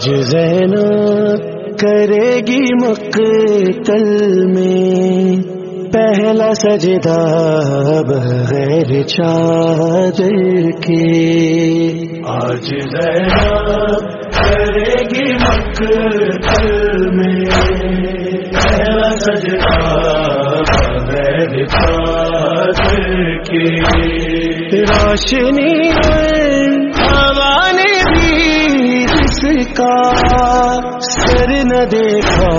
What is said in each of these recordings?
آج زینا کرے گی مقتل میں۔ پہلا سجدہ بغیر چادر کے۔ آج زینا کرے گی مقتل میں۔ پہلا سجدہ بغیر چادر کے۔ جس کا سر نہ دیکھا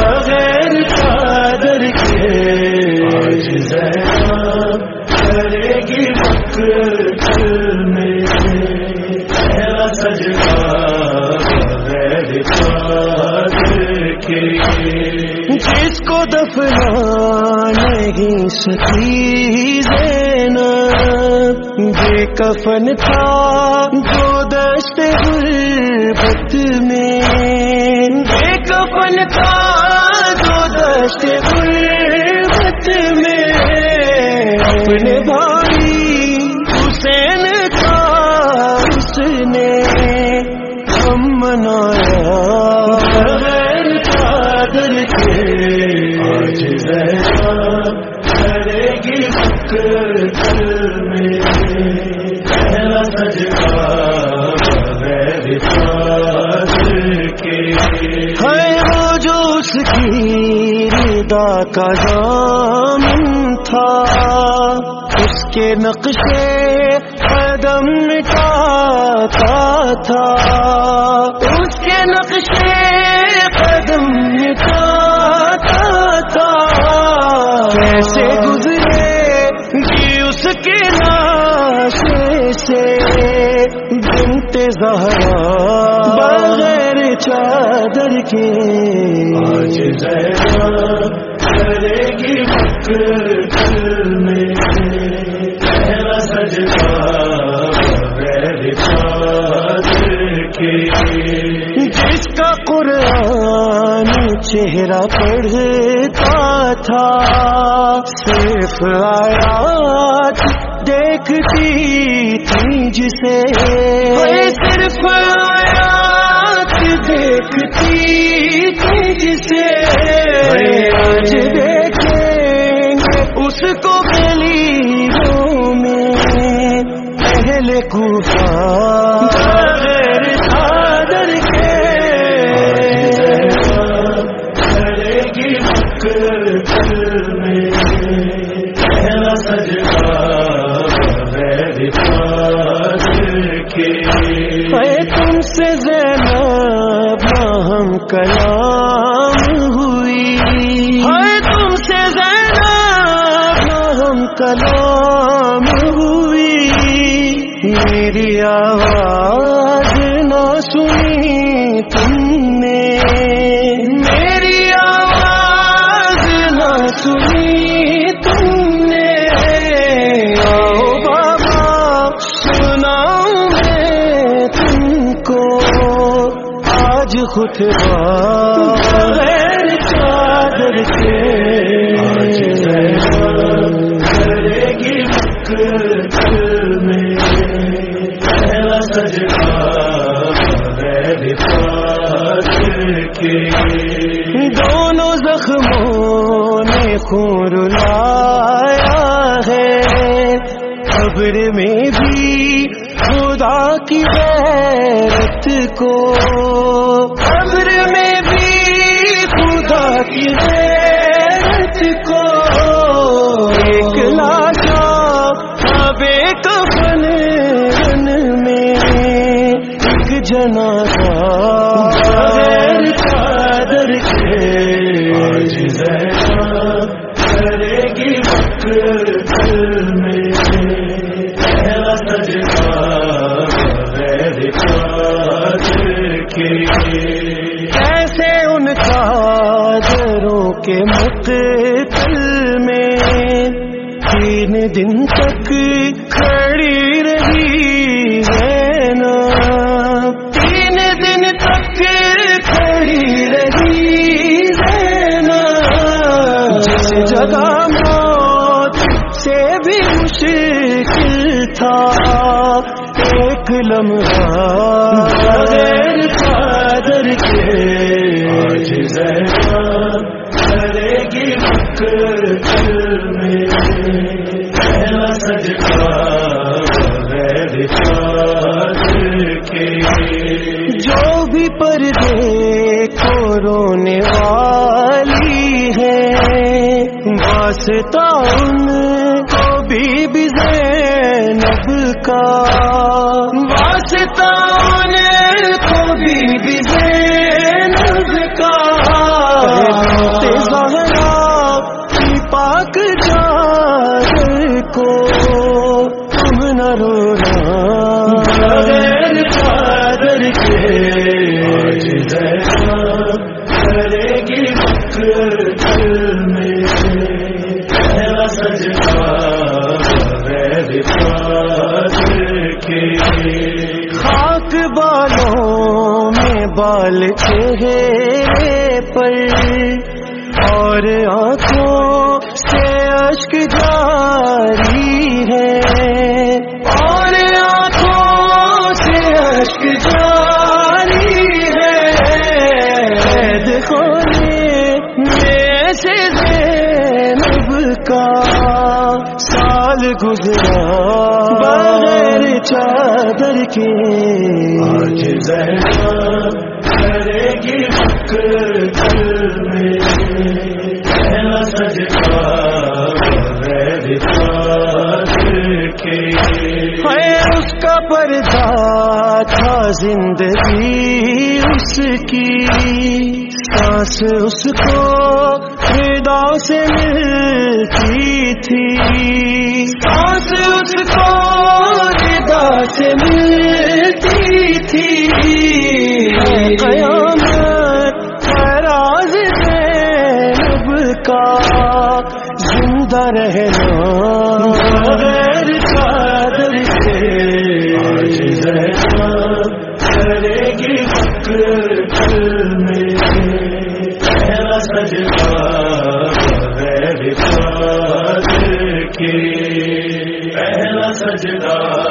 بغیر چادر کے۔ زینب کرے گی میں سجدہ کے۔ جس کو دفنا نہیں سکی زینب بے کفن تھا جو دست غربت میں بے کفن کا جو دست غربت میں اپنے بھائی کا دامن تھا، اس کے نقشے قدم مٹاتا تھا۔ اس کے نقشے قدم مٹاتا تھا۔ کیسے گزرے گی اس کے ناشے سے؟ بنت زہرا بغیر چادر کے۔ آج زینب کرے گی مقتل میں پہلا سجدہ بغیر چادر کے جس کا قرآن چہرہ پڑھتا تھا، صرف آیات دیکھتی تھی جسے۔ صرف آیات دیکھتی تھی جسے۔ آج تم سے زینب ہم کلام ہوئی۔ تم سے زینب ہم کلام ہوئی۔ میری آواز نہ سنی تم نے۔ میری آواز نہ سنی تم نے۔ آؤ بابا، سناؤں میں تم کو۔ آج خود خون لایا ہے۔ قبر میں بھی خدا کی غیرت کو۔ قبر میں بھی خدا کی غیرت کو۔ ایک لاشا بے کفن میں، ایک جنازہ کیسے ان چادروں کے مقتل میں تین دن تک کھڑی رہی ہے نا؟ تین دن تک کھڑی رہی ہے نا؟ جس جگہ موت سے بھی مشکل تھا ایک لمحہ بغیر چادر کے۔ آج کرے گی مکر میں۔ پہلا سجدہ غیر کے۔ جو بھی پردے کو رونے والی ہے واسطہ ان بی بی زینب کا واسطہ نے کو بی بی زینب بال چہرے پر اور آنکھوں سے اشک جاری ہے۔ اور آنکھوں سے اشک جاری ہے۔ دیکھو میں سے زینب کا سال گزرا۔ بغیر چادر کے آج زینب اس کا پردہ تھا زندگی اس کی۔ سانس اس کو ہدا سے ملتی تھی۔ سانس اس کو ہدا سے ملتی تھی۔ زندہ رہنا۔ غیر چادر سے آج کرے گی مکر دل میں۔ پہلا سجدہ غیر فاضل کے۔ پہلا سجدہ